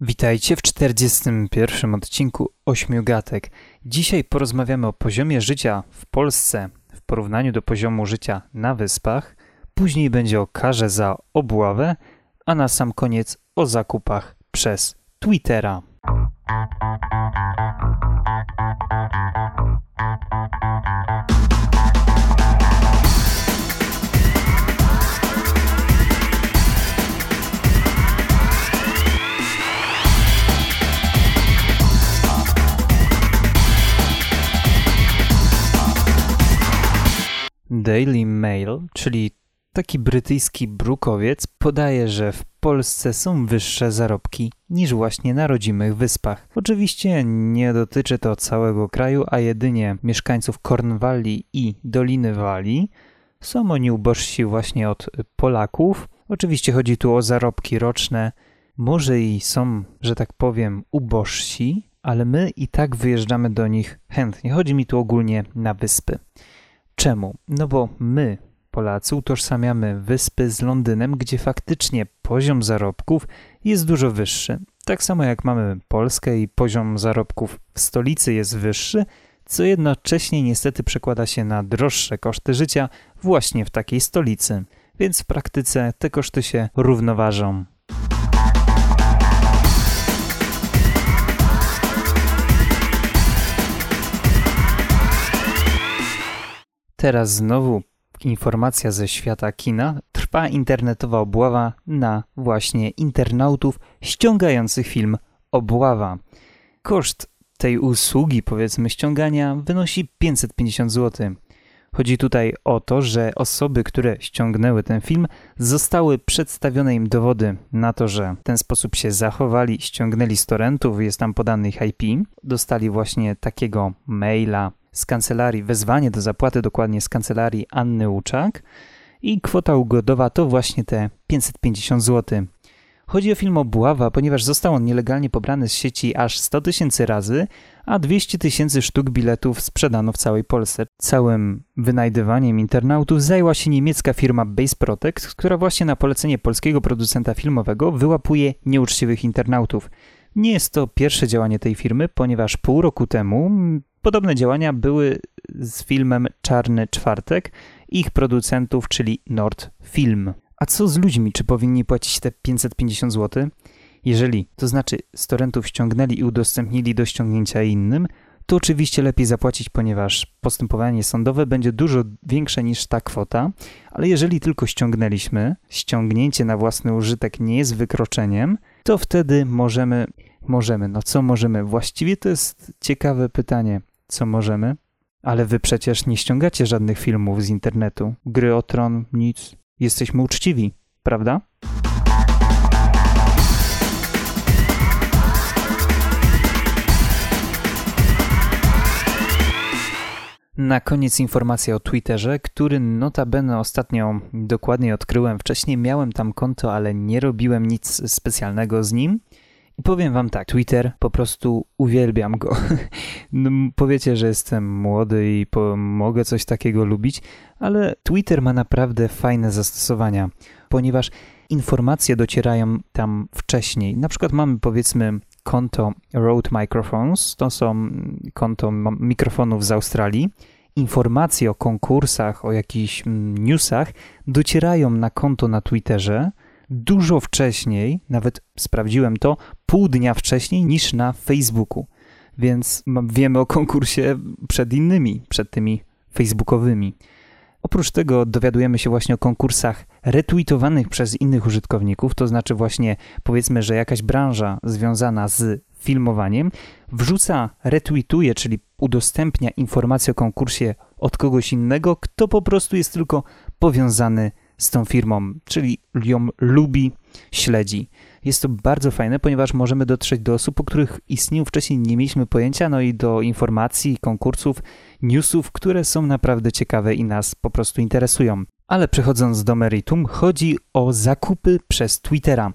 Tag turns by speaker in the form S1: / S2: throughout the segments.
S1: Witajcie w 41 odcinku Ośmiu Gatek. Dzisiaj porozmawiamy o poziomie życia w Polsce w porównaniu do poziomu życia na Wyspach. Później będzie o karze za obławę, a na sam koniec o zakupach przez Twittera. Daily Mail, czyli taki brytyjski brukowiec, podaje, że w Polsce są wyższe zarobki niż właśnie na rodzimych wyspach. Oczywiście nie dotyczy to całego kraju, a jedynie mieszkańców Cornwalli i Doliny Walii. Są oni ubożsi właśnie od Polaków. Oczywiście chodzi tu o zarobki roczne. Może i są, że tak powiem, ubożsi, ale my i tak wyjeżdżamy do nich chętnie. Chodzi mi tu ogólnie na wyspy. Czemu? No bo my, Polacy, utożsamiamy wyspy z Londynem, gdzie faktycznie poziom zarobków jest dużo wyższy. Tak samo jak mamy Polskę i poziom zarobków w stolicy jest wyższy, co jednocześnie niestety przekłada się na droższe koszty życia właśnie w takiej stolicy. Więc w praktyce te koszty się równoważą. Teraz znowu informacja ze świata kina. Trwa internetowa obława na właśnie internautów ściągających film Obława. Koszt tej usługi, powiedzmy, ściągania wynosi 550 zł. Chodzi tutaj o to, że osoby, które ściągnęły ten film, zostały przedstawione im dowody na to, że w ten sposób się zachowali, ściągnęli z torrentów, jest tam podany IP, dostali właśnie takiego maila z kancelarii, wezwanie do zapłaty dokładnie z kancelarii Anny Łuczak i kwota ugodowa to właśnie te 550 zł. Chodzi o film Obława, ponieważ został on nielegalnie pobrany z sieci aż 100 tysięcy razy, a 200 tysięcy sztuk biletów sprzedano w całej Polsce. Całym wynajdywaniem internautów zajęła się niemiecka firma Base Protect, która właśnie na polecenie polskiego producenta filmowego wyłapuje nieuczciwych internautów. Nie jest to pierwsze działanie tej firmy, ponieważ pół roku temu Podobne działania były z filmem Czarny Czwartek ich producentów, czyli Nord Film. A co z ludźmi? Czy powinni płacić te 550 zł? Jeżeli, to znaczy z torrentów ściągnęli i udostępnili do ściągnięcia innym, to oczywiście lepiej zapłacić, ponieważ postępowanie sądowe będzie dużo większe niż ta kwota, ale jeżeli tylko ściągnęliśmy, ściągnięcie na własny użytek nie jest wykroczeniem, to wtedy możemy, możemy, no co możemy? Właściwie to jest ciekawe pytanie co możemy. Ale wy przecież nie ściągacie żadnych filmów z internetu. Gry o tron, nic. Jesteśmy uczciwi, prawda? Na koniec informacja o Twitterze, który notabene ostatnio dokładnie odkryłem. Wcześniej miałem tam konto, ale nie robiłem nic specjalnego z nim. Powiem wam tak, Twitter po prostu uwielbiam go. No, powiecie, że jestem młody i po, mogę coś takiego lubić, ale Twitter ma naprawdę fajne zastosowania, ponieważ informacje docierają tam wcześniej. Na przykład mamy powiedzmy konto Rode Microphones, to są konto mikrofonów z Australii. Informacje o konkursach, o jakichś mm, newsach docierają na konto na Twitterze, dużo wcześniej, nawet sprawdziłem to, pół dnia wcześniej niż na Facebooku. Więc wiemy o konkursie przed innymi, przed tymi facebookowymi. Oprócz tego dowiadujemy się właśnie o konkursach retweetowanych przez innych użytkowników, to znaczy właśnie powiedzmy, że jakaś branża związana z filmowaniem wrzuca, retweetuje, czyli udostępnia informację o konkursie od kogoś innego, kto po prostu jest tylko powiązany z tą firmą, czyli ją lubi, śledzi. Jest to bardzo fajne, ponieważ możemy dotrzeć do osób, o których istnieniu wcześniej nie mieliśmy pojęcia, no i do informacji, konkursów, newsów, które są naprawdę ciekawe i nas po prostu interesują. Ale przechodząc do meritum, chodzi o zakupy przez Twittera.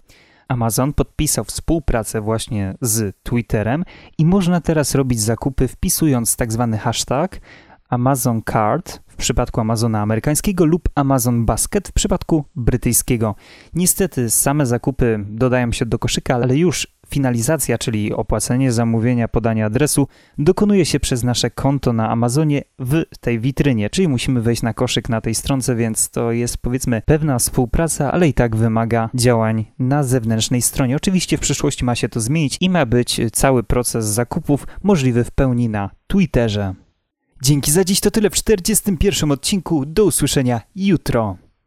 S1: Amazon podpisał współpracę właśnie z Twitterem i można teraz robić zakupy wpisując tak zwany hashtag Amazon Card w przypadku Amazona amerykańskiego lub Amazon Basket w przypadku brytyjskiego. Niestety same zakupy dodają się do koszyka, ale już finalizacja, czyli opłacenie zamówienia, podanie adresu, dokonuje się przez nasze konto na Amazonie w tej witrynie, czyli musimy wejść na koszyk na tej stronce, więc to jest powiedzmy pewna współpraca, ale i tak wymaga działań na zewnętrznej stronie. Oczywiście w przyszłości ma się to zmienić i ma być cały proces zakupów możliwy w pełni na Twitterze. Dzięki za dziś to tyle w 41 odcinku. Do usłyszenia jutro.